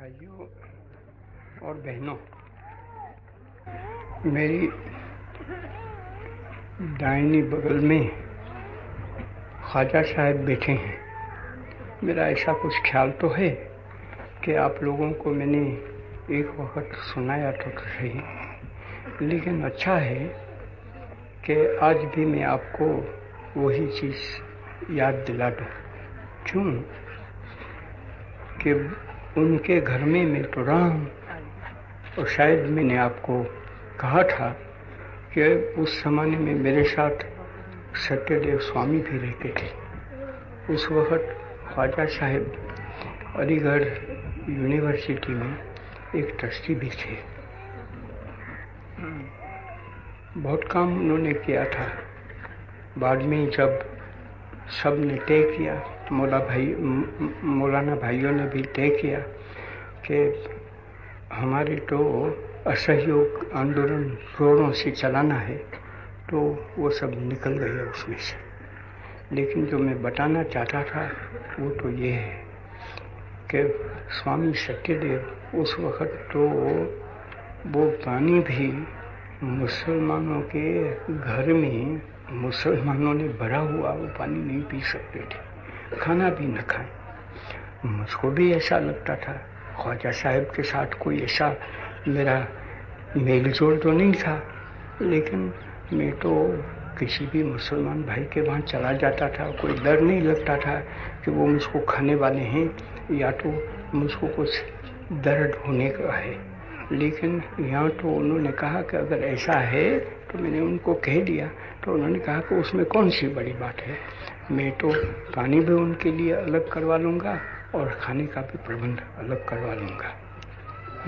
भाइयों और बहनों मेरी दाहिनी बगल में ख्वाजा साहब बैठे हैं। मेरा ऐसा कुछ ख्याल तो है कि आप लोगों को मैंने एक वक्त सुनाया तो, तो सही लेकिन अच्छा है कि आज भी मैं आपको वही चीज़ याद दिला दूँ। क्यों? कि उनके घर में मैं तो रहा हूँ और शायद मैंने आपको कहा था कि उस जमाने में मेरे साथ सत्यदेव स्वामी भी रहते थे। उस वक्त ख्वाजा साहेब अलीगढ़ यूनिवर्सिटी में एक ट्रस्टी भी थे। बहुत काम उन्होंने किया था। बाद में जब सबने तय किया मौला भाई मौलाना भाइयों ने भी तय किया कि हमारे तो असहयोग आंदोलन जोरों से चलाना है तो वो सब निकल गए उसमें से। लेकिन जो मैं बताना चाहता था, वो तो ये है कि स्वामी सत्यदेव उस वक्त तो वो पानी भी मुसलमानों के घर में मुसलमानों ने भरा हुआ वो पानी नहीं पी सकते थे। खाना भी न खाए। मुझको भी ऐसा लगता था। ख्वाजा साहब के साथ कोई ऐसा मेरा मेल जोल तो नहीं था, लेकिन मैं तो किसी भी मुसलमान भाई के वहाँ चला जाता था। कोई डर नहीं लगता था कि वो मुझको खाने वाले हैं या तो मुझको कुछ दर्द होने का है। लेकिन यहाँ तो उन्होंने कहा कि अगर ऐसा है तो मैंने उनको कह दिया। तो उन्होंने कहा कि उसमें कौन सी बड़ी बात है? मैं तो पानी भी उनके लिए अलग करवा लूँगा और खाने का भी प्रबंध अलग करवा लूँगा।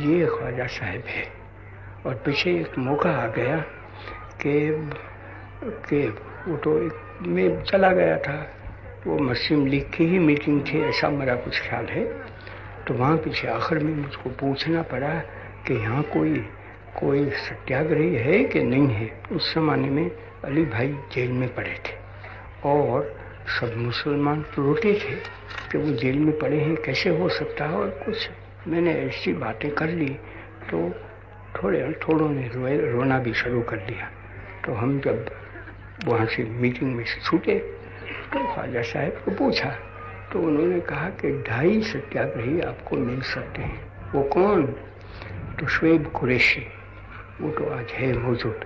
ये ख्वाजा साहब है। और पीछे एक मौका आ गया कि कि वो तो एक मैं चला गया था। वो मुस्लिम लीग की ही मीटिंग थी, ऐसा मेरा कुछ ख्याल है। तो वहाँ पीछे आखिर में मुझको पूछना पड़ा कि यहाँ कोई कोई सत्याग्रही है कि नहीं है? उस जमाने में अली भाई जेल में पड़े थे। और सब मुसलमान तो रोते थे कि वो जेल में पड़े हैं, कैसे हो सकता है और कुछ? मैंने ऐसी बातें कर ली तो थोड़े थोड़ों ने रोए, रोना भी शुरू कर दिया। तो हम जब वहाँ से मीटिंग में से छूटे तो ख्वाजा साहब को पूछा तो उन्होंने कहा कि ढाई सत्याग्रही आपको मिल सकते हैं। वो कौन? तो शुएब कुरेशी। वो तो आज है मौजूद।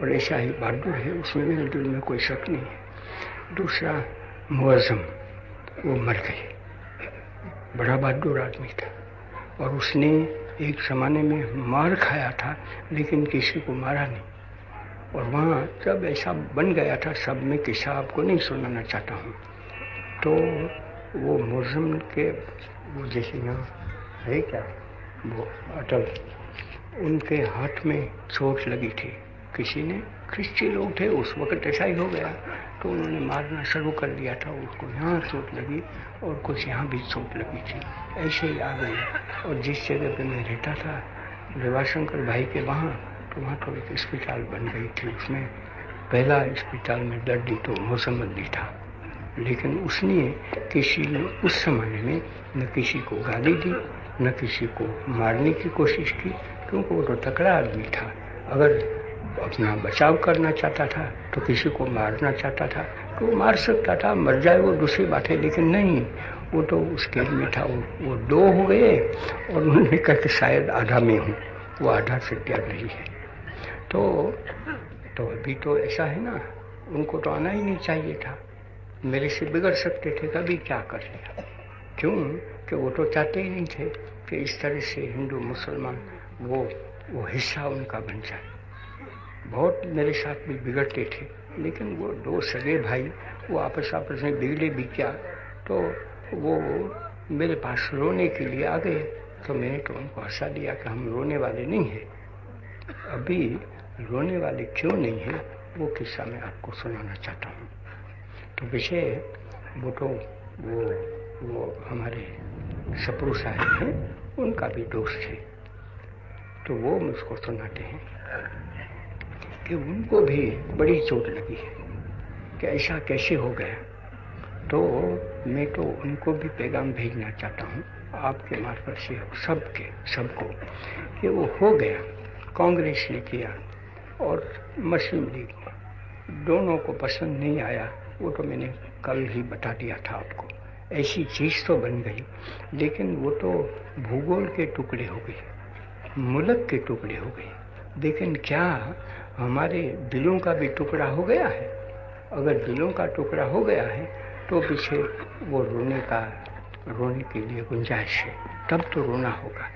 और ऐसा ही बहादुर है, उसमें मेरे दिल में कोई शक नहीं है। दूसरा मुआजम वो मर गए बड़ा बहादुर आदमी था। और उसने एक ज़माने में मार खाया था, लेकिन किसी को मारा नहीं। और वहाँ जब ऐसा बन गया था, सब में किस्सा आपको नहीं सुनाना चाहता हूँ। तो वो मुजम के, वो जैसे यहाँ है क्या? वो अटल, उनके हाथ में चोट लगी थी। किसी ने क्रिश्चियन लोग थे, उस वक्त ऐसा ही हो गया तो उन्होंने मारना शुरू कर दिया था उसको यहाँ चोट लगी और कुछ यहाँ भी चोट लगी थी। ऐसे ही आ गई। और जिस जगह पे मैं रहता था रेवाशंकर भाई के वहाँ तो वहाँ तो एक अस्पताल बन गई थी। उसमें पहला अस्पताल में दर्दी तो मोसम्मदी था, लेकिन उसने किसी ने, उस समय में न किसी को गाली दी, न किसी को मारने की कोशिश की, क्योंकि वो तो तकड़ा आदमी था। अगर अपना बचाव करना चाहता था तो किसी को मारना चाहता था तो वो मार सकता था मर जाए वो दूसरी बात है लेकिन नहीं वो तो उसके में था वो, वो दो हो गए और उन्होंने कहा कि शायद आधा में हूँ वो आधा से त्याग रही है। तो तो अभी तो ऐसा है ना उनको तो आना ही नहीं चाहिए था। मेरे से बिगड़ सकते थे कभी क्या कर लिया? क्यों? कि वो तो चाहते ही नहीं थे कि इस तरह से हिंदू मुसलमान वो वो हिस्सा उनका बन जाए। बहुत मेरे साथ भी बिगड़ते थे, लेकिन वो दो सगे भाई, वो आपस आपस में बिगड़े भी क्या तो वो मेरे पास रोने के लिए आ गए। तो मैंने तो उनको हंसा दिया कि हम रोने वाले नहीं हैं। अभी रोने वाले क्यों नहीं हैं, वो किस्सा मैं आपको सुनाना चाहता हूँ। तो विषय वो तो वो वो हमारे सप्रू साहब हैं, उनका भी दोस्त है। तो वो मुझको सुनाते हैं। कि उनको भी बड़ी चोट लगी है कि ऐसा कैसे हो गया। तो मैं तो उनको भी पैगाम भेजना चाहता हूँ, आपके मार्फत से सबके, सबको, कि वो हो गया, कांग्रेस ने किया और मुस्लिम लीग दोनों को पसंद नहीं आया, वो तो मैंने कल ही बता दिया था आपको। ऐसी चीज़ तो बन गई, लेकिन वो तो भूगोल के टुकड़े हो गए, मुल्क के टुकड़े हो गए। लेकिन क्या हमारे दिलों का भी टुकड़ा हो गया है। अगर दिलों का टुकड़ा हो गया है तो पीछे वो रोने का, रोने के लिए गुंजाइश है। तब तो रोना होगा,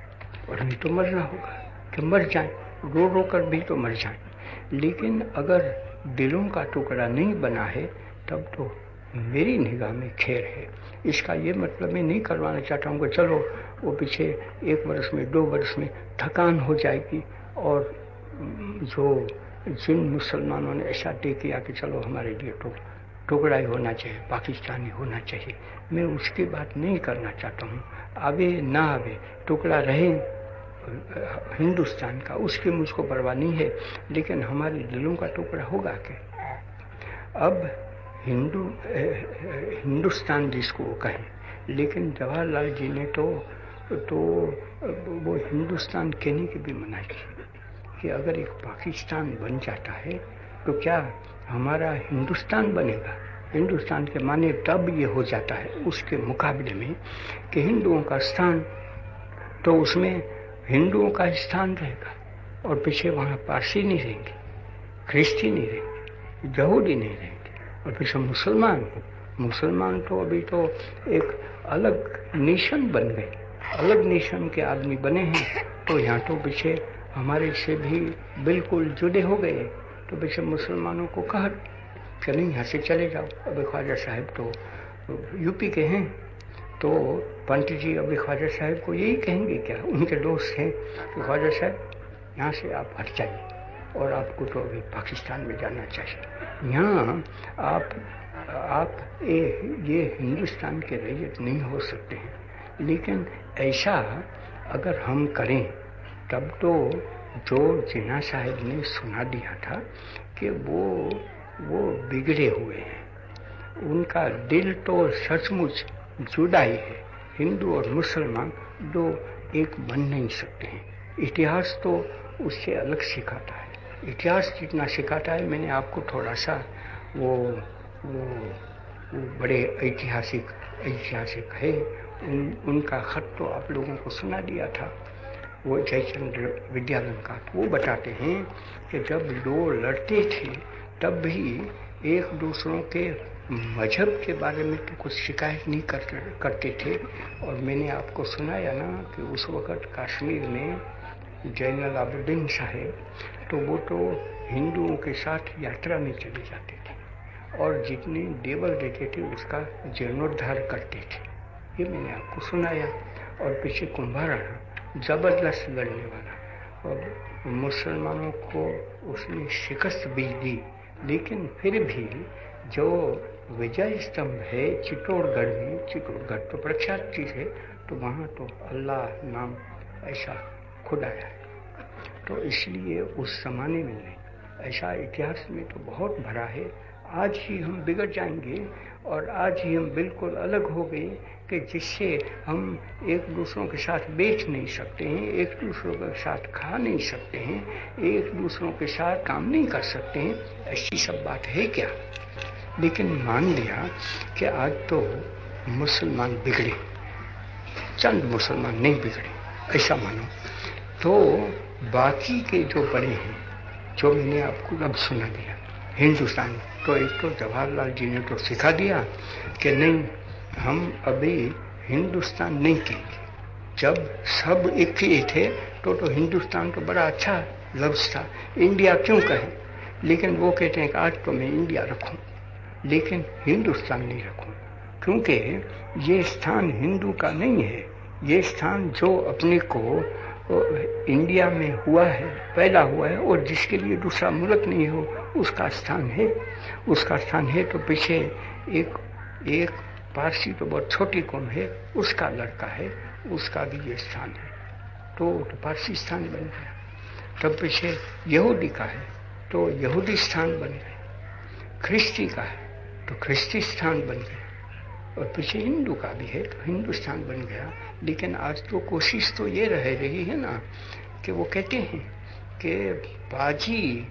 और नहीं तो मरना होगा। कि मर जाए, रो रो कर भी तो मर जाए। लेकिन अगर दिलों का टुकड़ा नहीं बना है, तब तो मेरी निगाह में खेर है। इसका ये मतलब मैं नहीं करवाना चाहता हूँ कि चलो, वो पीछे एक वर्ष में, दो वर्ष में थकान हो जाएगी, और जो जिन मुसलमानों ने ऐसा तय किया कि चलो हमारे लिए टुक टुकड़ा ही होना चाहिए, पाकिस्तानी होना चाहिए। मैं उसकी बात नहीं करना चाहता हूँ। आवे ना आवे, टुकड़ा रहे, हिंदुस्तान का, उसकी मुझको परवाह नहीं है। लेकिन हमारे दिलों का टुकड़ा होगा क्या? अब हिंदू हिंदुस्तान जिसको कहें, लेकिन जवाहरलाल जी ने तो तो वो हिंदुस्तान कहने की भी मना की कि अगर एक पाकिस्तान बन जाता है तो क्या हमारा हिंदुस्तान बनेगा? हिंदुस्तान के माने तब ये हो जाता है उसके मुकाबले में कि हिंदुओं का स्थान तो उसमें हिंदुओं का स्थान रहेगा और पीछे वहाँ पारसी नहीं रहेंगे, ख्रिस्ती नहीं रहेंगे, यहूदी नहीं रहेंगे और पीछे मुसलमान। मुसलमान तो अभी तो एक अलग नेशन बन गए। अलग नेशन के आदमी बने हैं तो यहाँ तो पीछे हमारे से भी बिल्कुल जुड़े हो गए तो बेशक मुसलमानों को कहा कि नहीं यहाँ से चले जाओ। अभी ख्वाजा साहब तो यूपी के हैं तो पंत जी अभी ख्वाजा साहब को यही कहेंगे क्या? उनके दोस्त हैं कि तो ख्वाजा साहब यहाँ से आप हट जाइए और आपको तो अभी पाकिस्तान में जाना चाहिए। यहाँ आप आप ए, ये हिंदुस्तान के रैयत नहीं हो सकते हैं। लेकिन ऐसा अगर हम करें तब तो जो जिना साहब ने सुना दिया था कि वो वो बिगड़े हुए हैं। उनका दिल तो सचमुच जुड़ा ही है। हिंदू और मुसलमान दो एक बन नहीं सकते हैं। इतिहास तो उससे अलग सिखाता है। इतिहास जितना सिखाता है मैंने आपको थोड़ा सा वो वो, वो बड़े ऐतिहासिक ऐतिहासिक है। उन, उनका खत तो आप लोगों को सुना दिया था। वो जयचंद्र विद्यानंद विद्यालंकार वो बताते हैं कि जब दो लड़ते थे तब भी एक दूसरों के मज़हब के बारे में तो कुछ शिकायत नहीं कर, करते थे। और मैंने आपको सुनाया ना कि उस वक़्त कश्मीर में जैनल आबुद्दीन साहेब तो वो तो हिंदुओं के साथ यात्रा में चले जाते थे और जितने देवल देते थे उसका जीर्णोद्धार करते थे। ये मैंने आपको सुनाया और पीछे कुंभाराना ज़बरदस्त लड़ने वाला। और मुसलमानों को उसने शिकस्त भी दी, लेकिन फिर भी जो विजय स्तंभ है, चित्तौड़गढ़ में, चित्तौड़गढ़ तो प्रख्यात चीज़ है तो वहाँ तो अल्लाह नाम ऐसा खुद आया है। तो इसलिए उस जमाने में नहीं ऐसा इतिहास में तो बहुत भरा है। आज ही हम बिगड़ जाएँगे और आज ही हम बिल्कुल अलग हो गए कि जिससे हम एक दूसरों के साथ बेच नहीं सकते हैं, एक दूसरों के साथ खा नहीं सकते हैं, एक दूसरों के साथ काम नहीं कर सकते हैं, ऐसी सब बात है क्या? लेकिन मान लिया कि आज तो मुसलमान बिगड़े, चंद मुसलमान नहीं बिगड़े, ऐसा मानो। तो बाकी के जो बड़े हैं, जो मैंने आपको अब सुना दिया, हिंदुस्तान तो एक तो जवाहरलाल जी ने तो सिखा दिया कि नहीं हम अभी हिंदुस्तान नहीं कहेंगे जब सब एक ही थे तो तो हिंदुस्तान तो बड़ा अच्छा लफ्ज था। इंडिया क्यों कहें? लेकिन वो कहते हैं कि आज तो मैं इंडिया रखूँ, लेकिन हिंदुस्तान नहीं रखूँ। क्योंकि ये स्थान हिंदू का नहीं है। ये स्थान जो अपने को इंडिया में हुआ है, पैदा हुआ है, और जिसके लिए दूसरा मुल्क नहीं हो, उसका स्थान है। उसका स्थान है तो पीछे एक एक पारसी तो बहुत छोटी कौम है उसका लड़का है उसका भी ये स्थान है। तो, तो पारसी स्थान बन गया। तब पीछे यहूदी का है तो यहूदी स्थान बन गया। ख्रिस्ती का है तो ख्रिस्ती स्थान बन गया। और पीछे हिंदू का भी है तो हिंदुस्तान बन गया। लेकिन आज तो कोशिश तो ये रह रही है ना कि वो कहते हैं कि बाजी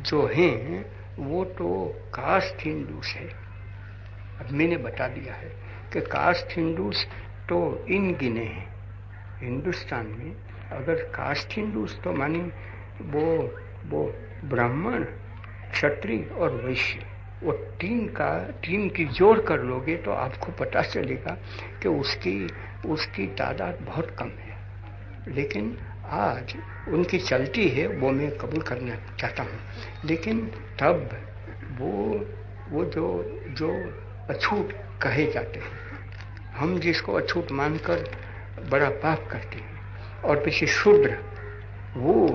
जो हैं वो तो कास्ट हिंदूस है अब मैंने बता दिया है कि कास्ट हिंदूस तो इन गिने हैं। हिंदुस्तान में अगर कास्ट हिंदूस तो मानी वो वो ब्राह्मण, क्षत्रिय और वैश्य। वो तीन का, तीन की जोड़ कर लोगे तो आपको पता चलेगा कि उसकी उसकी तादाद बहुत कम है। लेकिन आज उनकी चलती है, वो मैं कबूल करना चाहता हूँ। लेकिन तब वो वो जो जो अछूत कहे जाते हैं। हम जिसको अछूत मानकर बड़ा पाप करते हैं, और पीछे शूद्र, वो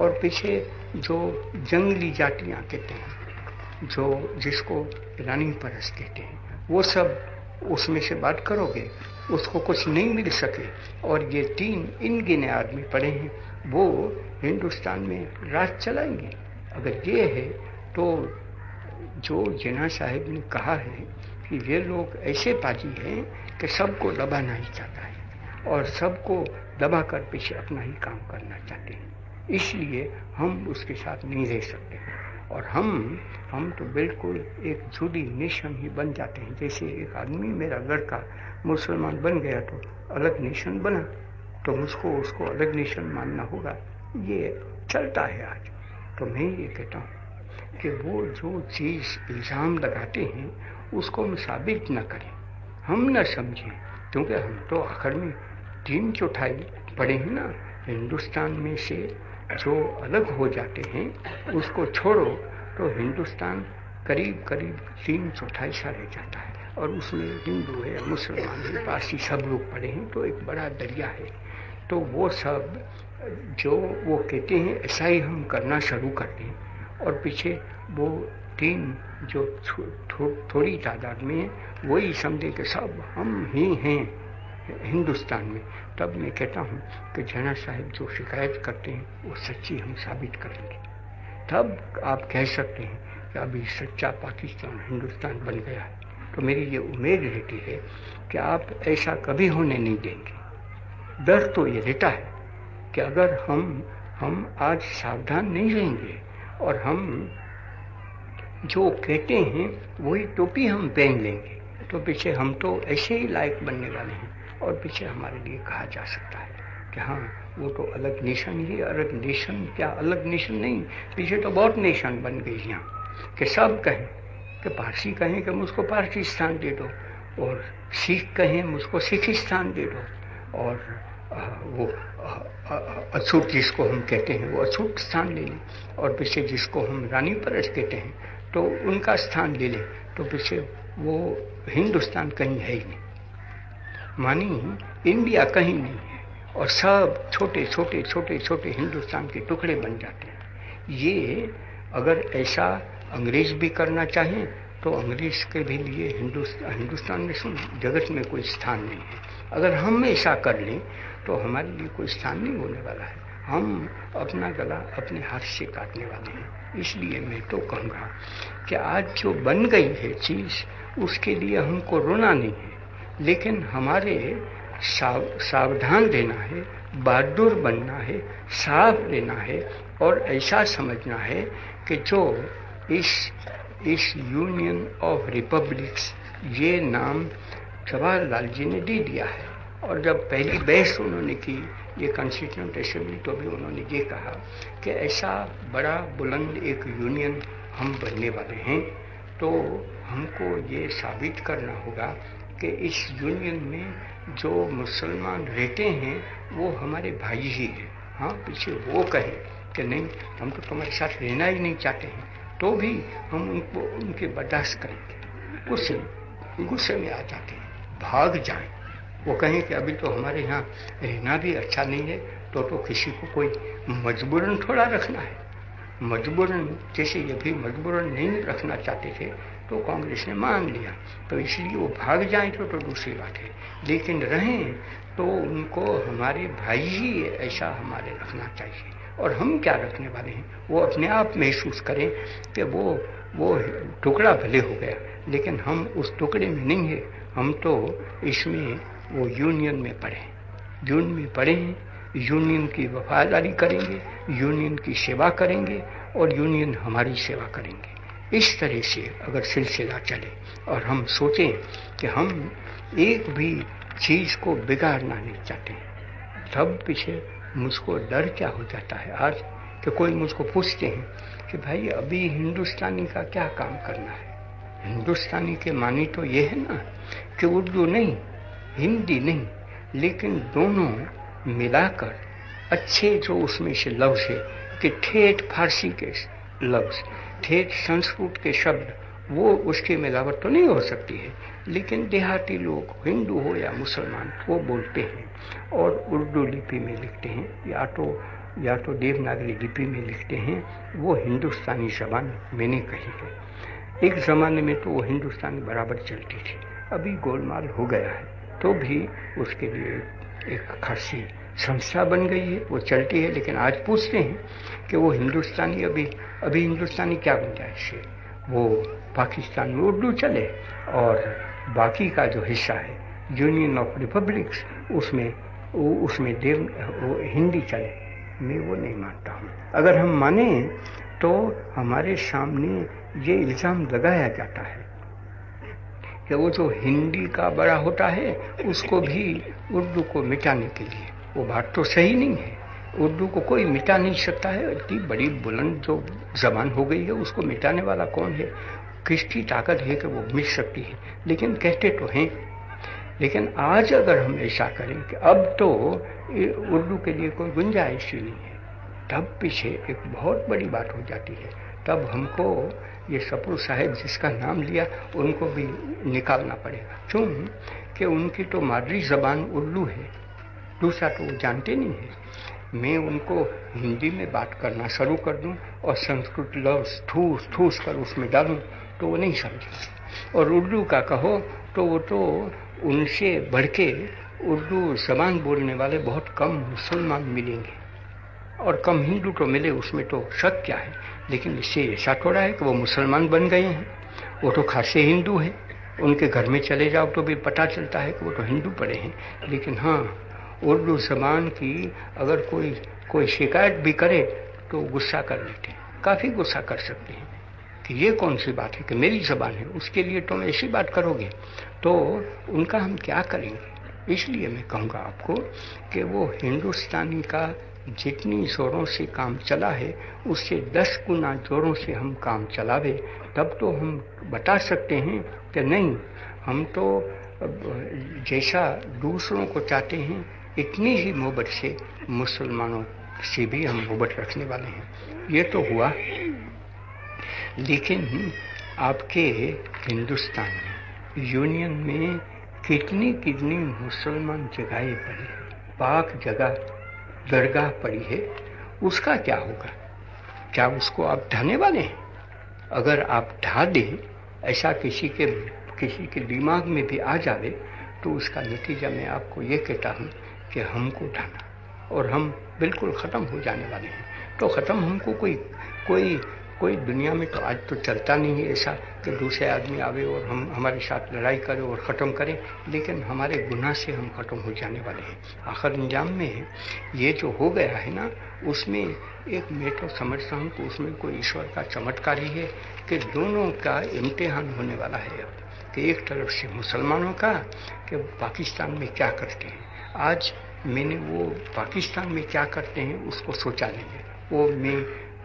और पीछे जो जंगली जातियाँ कहते हैं, जो जिसको रानी परस कहते हैं, वो सब उसमें से बात करोगे, उसको कुछ नहीं मिल सके, और ये तीन इन गिने आदमी पड़े हैं, वो हिंदुस्तान में राज चलाएँगे। अगर ये है तो जो जिना साहेब ने कहा है कि ये लोग ऐसे पाजी हैं कि सबको दबाना ही चाहता है और सबको दबा कर पीछे अपना ही काम करना चाहते हैं। इसलिए हम उसके साथ नहीं रह सकते और हम हम तो बिल्कुल एक जुड़ी नेशन ही बन जाते हैं। जैसे एक आदमी, मेरा लड़का मुसलमान बन गया तो अलग नेशन बना तो मुझको उसको अलग नेशन मानना होगा। ये चलता है आज। तो मैं ये कहता हूँ कि वो जो चीज़ इल्ज़ाम लगाते हैं उसको हम साबित न करें। हम न समझें, क्योंकि हम तो आखिर में तीन चौथाई पड़े हैं ना, हिंदुस्तान में से जो अलग हो जाते हैं, उसको छोड़ो तो हिंदुस्तान करीब करीब तीन चौथाई सा रह जाता है। और उसमें हिंदू है, मुसलमान है, पारसी सब लोग पड़े हैं तो एक बड़ा दरिया है। तो वो सब, जो वो कहते हैं, ऐसा ही हम करना शुरू कर दें। और पीछे वो तीन जो थो, थो, थोड़ी तादाद में है वही समझे कि सब हम ही हैं हिंदुस्तान में। तब मैं कहता हूँ कि जना साहिब जो शिकायत करते हैं वो सच्ची हम साबित करेंगे। तब आप कह सकते हैं कि अभी सच्चा पाकिस्तान हिंदुस्तान बन गया है। तो मेरी ये उम्मीद रहती है कि आप ऐसा कभी होने नहीं देंगे। डर तो ये रहता है कि अगर हम हम आज सावधान नहीं रहेंगे और हम जो कहते हैं, वही टोपी हम पहन लेंगे। तो पीछे हम तो ऐसे ही लायक बनने वाले हैं, और पीछे हमारे लिए कहा जा सकता है कि हाँ वो तो अलग नेशन ही अलग नेशन क्या अलग नेशन नहीं, पीछे तो बहुत नेशन बन गई यहाँ, कि सब कहें, कि पारसी कहें कि मुझको पारसी स्थान दे दो, और सिख कहें मुझको सिख स्थान दे दो, और वो अछूत जिसको हम कहते हैं, वो अछूत स्थान ले लें, और पीछे जिसको हम रानी परस कहते हैं तो उनका स्थान ले ले। तो पीछे वो हिंदुस्तान कहीं है ही नहीं। मानी इंडिया कहीं नहीं है और सब छोटे छोटे छोटे छोटे हिंदुस्तान के टुकड़े बन जाते हैं। ये अगर ऐसा अंग्रेज़ भी करना चाहें तो अंग्रेज़ के भी लिए हिंदुस्तान हिंदुस्तान में सुन, जगत में कोई स्थान नहीं है। अगर हम ऐसा कर लें तो हमारे लिए कोई स्थान नहीं होने वाला है। हम अपना गला अपने हाथ से काटने वाले हैं। इसलिए मैं तो कहूँगा कि आज जो बन गई है चीज़ उसके लिए हमको रोना नहीं है। लेकिन हमारे साव, सावधान रहना है बहादुर बनना है साफ़ रहना है और ऐसा समझना है कि जो इस इस यूनियन ऑफ़ रिपब्लिक्स ये नाम जवाहरलाल जी ने दे दिया है। और जब पहली बहस उन्होंने की, ये कॉन्स्टिट्यूंट असेंबली तो भी उन्होंने ये कहा कि ऐसा बड़ा बुलंद एक यूनियन हम बनने वाले हैं तो हमको ये साबित करना होगा कि इस यूनियन में जो मुसलमान रहते हैं, वो हमारे भाई ही हैं। हाँ पीछे वो कहे कि नहीं, हम तो तुम्हारे साथ रहना ही नहीं चाहते हैं तो भी हम उनको, उनके बर्दाश्त करेंगे। गुस्से गुस्से में आ जाते हैं, भाग जाएँ। वो कहें कि अभी तो हमारे यहाँ रहना भी अच्छा नहीं है तो तो किसी को कोई मजबूरन थोड़ा रखना है। मजबूरन जैसे ये भी मजबूरन नहीं रखना चाहते थे तो कांग्रेस ने मान लिया। तो इसलिए वो भाग जाए तो, तो दूसरी बात है। लेकिन रहें तो उनको हमारे भाई ही ऐसा हमारे रखना चाहिए। और हम क्या रखने वाले हैं? वो अपने आप महसूस करें कि वो वो टुकड़ा भले हो गया लेकिन हम उस टुकड़े में नहीं है। हम तो इसमें वो यूनियन में पढ़े यूनियन में पढ़े हैं यूनियन की वफादारी करेंगे यूनियन की सेवा करेंगे और यूनियन हमारी सेवा करेंगे। इस तरह से अगर सिलसिला चले और हम सोचें कि हम एक भी चीज़ को बिगाड़ना नहीं चाहते तब पीछे मुझको डर क्या हो जाता है आज कि कोई मुझको पूछते हैं कि भाई अभी हिंदुस्तानी का क्या काम करना है? हिंदुस्तानी के मानी तो ये है ना कि उर्दू नहीं हिंदी नहीं, लेकिन दोनों मिलाकर अच्छे जो उसमें से लफ्ज है कि ठेठ फारसी के लफ्ज, ठेठ संस्कृत के शब्द, वो उसकी मिलावट तो नहीं हो सकती है, लेकिन देहाती लोग, हिंदू हो या मुसलमान, वो बोलते हैं और उर्दू लिपि में लिखते हैं, या तो या तो देवनागरी लिपि में लिखते हैं, वो हिंदुस्तानी जबान मैंने कही है। एक ज़माने में तो वो हिंदुस्तानी बराबर चलती थी, अभी गोलमाल हो गया है। तो भी उसके लिए एक खासी संस्था बन गई है। वो चलती है, लेकिन आज पूछते हैं कि वो हिंदुस्तानी, अभी अभी हिंदुस्तानी क्या गुंजाइश है वो पाकिस्तान में उर्दू चले और बाकी का जो हिस्सा है, यूनियन ऑफ़ रिपब्लिक्स, उसमें उसमें देव, वो हिंदी चले। मैं वो नहीं मानता हूँ। अगर हम माने तो हमारे सामने ये इल्ज़ाम लगाया जाता है कि वो जो हिंदी का बड़ा होता है, उसको भी उर्दू को मिटाने के लिए। वो बात तो सही नहीं है। उर्दू को कोई मिटा नहीं सकता है। इतनी बड़ी बुलंद जो जबान हो गई है, उसको मिटाने वाला कौन है? किसकी ताकत है कि वो मिट सकती है? लेकिन कहते तो हैं। लेकिन आज अगर हम ऐसा करें कि अब तो उर्दू के लिए कोई गुंजाइश ही नहीं है। तब पीछे एक बहुत बड़ी बात हो जाती है। तब हमको ये सपुर साहेब जिसका नाम लिया, उनको भी निकालना पड़ेगा। क्यों कि उनकी तो मादरी जबान उर्दू है। दूसरा तो वो जानते नहीं है। मैं उनको हिंदी में बात करना शुरू कर दूँ और संस्कृत लफ्ज ठूस ठूस कर उसमें डालूं तो वो नहीं समझेंगे। और उर्दू का कहो तो वो तो उनसे बढ़ के उर्दू जबान बोलने वाले बहुत कम मुसलमान मिलेंगे। और कम हिंदू तो मिले, उसमें तो शक क्या है? लेकिन इससे ऐसा थोड़ा है कि वो मुसलमान बन गए हैं। वो तो खासे हिंदू हैं। उनके घर में चले जाओ तो भी पता चलता है कि वो तो हिंदू पड़े हैं। लेकिन हाँ उर्दू जबान की अगर कोई कोई शिकायत भी करे तो गुस्सा कर लेते हैं। काफ़ी गुस्सा कर सकते हैं कि ये कौन सी बात है कि मेरी जबान है? उसके लिए तुम ऐसी बात करोगे। तो उनका हम क्या करेंगे? इसलिए मैं कहूँगा आपको कि वो हिंदुस्तानी का जितनी जोरों से काम चला है, उससे दस गुना जोरों से हम काम चलावे, तब तो हम बता सकते हैं कि नहीं, हम तो जैसा दूसरों को चाहते हैं, इतनी ही मोहब्बत से मुसलमानों से भी हम मोहब्बत रखने वाले हैं। ये तो हुआ। लेकिन आपके हिंदुस्तान में, यूनियन में कितनी कितनी मुसलमान जगहें पड़ी पाक जगह दरगाह पड़ी है, उसका क्या होगा? क्या उसको आप ढाने वाले हैं? अगर आप ढा दें, ऐसा किसी के किसी के दिमाग में भी आ जावे तो उसका नतीजा मैं आपको ये कहता हूँ कि हमको ढाना। और हम बिल्कुल ख़त्म हो जाने वाले हैं। तो ख़त्म हमको कोई कोई कोई दुनिया में तो आज तो चलता नहीं है ऐसा कि दूसरे आदमी आवे और हम, हमारे साथ लड़ाई करे और ख़त्म करें, लेकिन हमारे गुनाह से हम ख़त्म हो जाने वाले हैं। आखिर अंजाम में ये जो हो गया है ना, उसमें एक मैं तो समझता हूँ कि उसमें कोई ईश्वर का चमत्कार ही है कि दोनों का इम्तिहान होने वाला है अब, कि एक तरफ़ से मुसलमानों का कि पाकिस्तान में क्या करते हैं। आज मैंने वो पाकिस्तान में क्या करते हैं उसको सोचा नहीं है। वो मैं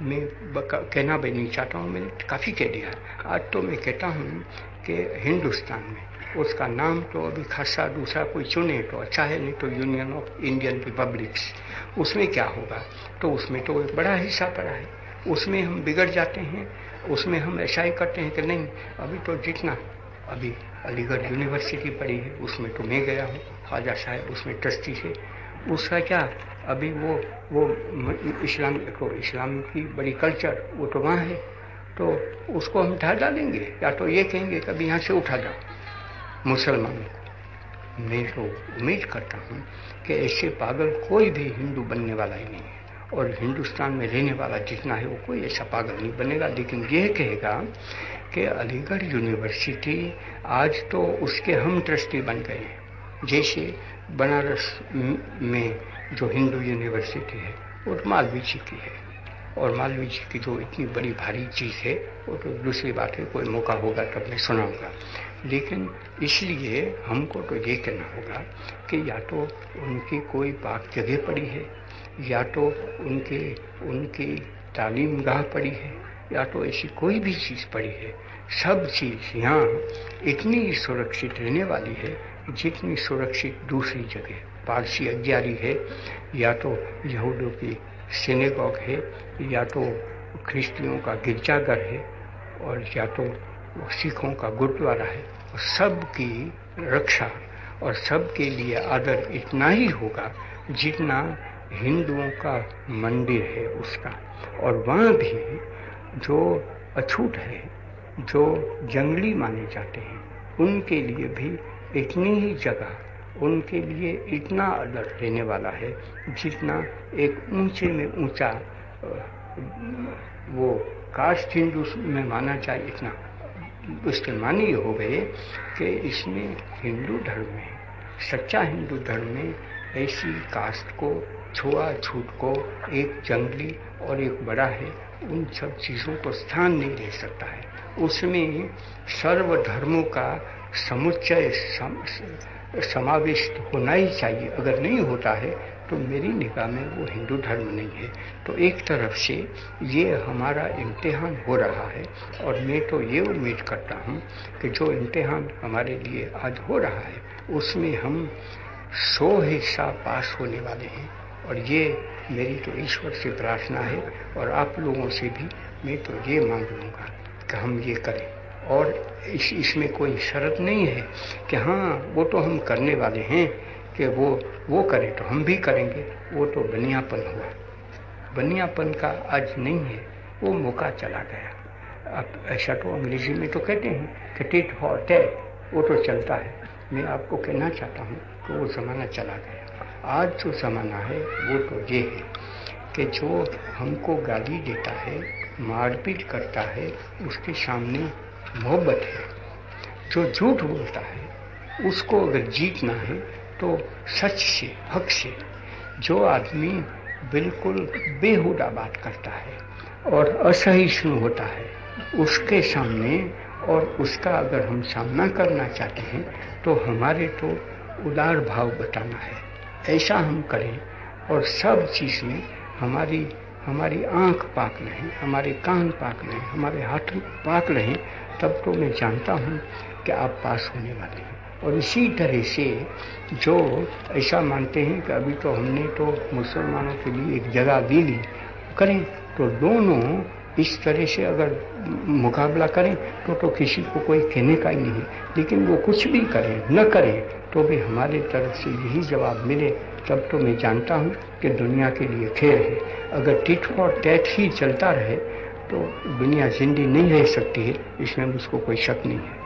मैं कहना भी नहीं चाहता हूँ, मैंने काफ़ी कह दिया आज तो मैं कहता हूँ कि हिंदुस्तान में उसका नाम तो अभी खासा दूसरा कोई चुने तो अच्छा है, नहीं तो यूनियन ऑफ़ इंडियन रिपब्लिक्स उसमें क्या होगा? तो उसमें तो एक बड़ा हिस्सा पड़ा है। उसमें हम बिगड़ जाते हैं, उसमें हम ऐसा ही करते हैं कि नहीं, अभी तो जितना, अभी अलीगढ़ यूनिवर्सिटी पड़ी है, उसमें तो मैं गया हूँ, ख्वाजा साहब उसमें ट्रस्टी है उसका क्या अभी वो वो इस्लाम को इस्लाम की बड़ी कल्चर वो तो वहाँ है। तो उसको हम उठा डालेंगे या तो ये कहेंगे कि अभी यहाँ से उठा जाओ। मुसलमानों को, मैं तो उम्मीद करता हूँ कि ऐसे पागल कोई भी हिंदू बनने वाला ही नहीं है। और हिंदुस्तान में रहने वाला जितना है, वो कोई ऐसा पागल नहीं बनेगा। लेकिन ये कहेगा कि अलीगढ़ यूनिवर्सिटी आज तो उसके हम ट्रस्टी बन गए हैं। जैसे बनारस में जो हिंदू यूनिवर्सिटी है वो तो मालवी जी की है। और मालवी जी की जो इतनी बड़ी भारी चीज़ है वो तो दूसरी बात है, कोई मौका होगा तब मैं सुनाऊँगा। लेकिन इसलिए हमको तो ये कहना होगा कि या तो उनकी कोई पाक जगह पड़ी है, या तो उनके, उनकी तालीम गाह पड़ी है, या तो ऐसी कोई भी चीज़ पड़ी है। सब चीज़ यहाँ इतनी सुरक्षित रहने वाली है, जितनी सुरक्षित दूसरी जगह। पारसी अग्यारी है, या तो यहूदों की सिनेगॉग है, या तो ख्रिस्तियों का गिरजाघर है, और या तो सिखों का गुरुद्वारा है। सब की रक्षा और सबके लिए आदर इतना ही होगा जितना हिंदुओं का मंदिर है उसका। और वहाँ भी जो अछूत है, जो जंगली माने जाते हैं, उनके लिए भी इतनी ही जगह उनके लिए इतना अलर्ट देने वाला है जितना एक ऊँचे में ऊँचा वो कास्ट हिंदू में माना जाए इतना उसके मानी हो गए कि इसमें हिंदू धर्म में सच्चा हिंदू धर्म में ऐसी कास्ट को छुआ छूट को एक जंगली और एक बड़ा है उन सब चीज़ों को स्थान नहीं दे सकता है। उसमें सर्व धर्मों का समुच्चय सम, समाविष्ट होना ही चाहिए। अगर नहीं होता है तो मेरी निगाह में वो हिंदू धर्म नहीं है। तो एक तरफ़ से ये हमारा इम्तिहान हो रहा है और मैं तो ये उम्मीद करता हूँ कि जो इम्तिहान हमारे लिए आज हो रहा है, उसमें हम सौ हिस्सा पास होने वाले हैं। और ये मेरी तो ईश्वर से प्रार्थना है और आप लोगों से भी मैं तो ये मांग लूँगा कि हम ये करें। और इस, इसमें कोई शर्त नहीं है कि हाँ वो तो हम करने वाले हैं कि वो वो करें तो हम भी करेंगे। वो तो बनियापन हुआ। बनियापन का आज नहीं है, वो मौका चला गया। अब ऐसा तो अंग्रेज़ी में तो कहते हैं कि टिट फॉर टैट वो तो चलता है। मैं आपको कहना चाहता हूँ कि वो ज़माना चला गया। आज जो ज़माना है, वो तो ये है कि जो हमको गाली देता है, मारपीट करता है, उसके सामने मोहब्बत है, जो झूठ बोलता है, उसको अगर जीतना है तो सच से, हक से, जो आदमी बिल्कुल बेहुदा बात करता है और असहिष्णु होता है, उसके सामने और उसका अगर हम सामना करना चाहते हैं तो हमारे तो उदार भाव बताना है। ऐसा हम करें और सब चीज़ में हमारी हमारी आँख पाक रहें, हमारे कान पाक रहें, हमारे हाथ पाक रहें तब तो मैं जानता हूँ कि आप पास होने वाले हैं। और इसी तरह से जो ऐसा मानते हैं कि अभी तो हमने तो मुसलमानों के लिए एक जगह दे ली, करें तो दोनों इस तरह से अगर मुकाबला करें तो तो किसी को कोई कहने का ही नहीं लेकिन वो कुछ भी करें, न करें तो भी हमारे तरफ़ से यही जवाब मिले, तब तो मैं जानता हूँ कि दुनिया के लिए खेल है। अगर टिट फॉर टैट ही चलता रहे तो दुनिया जिंदी नहीं रह सकती है इसमें उसको कोई शक नहीं है।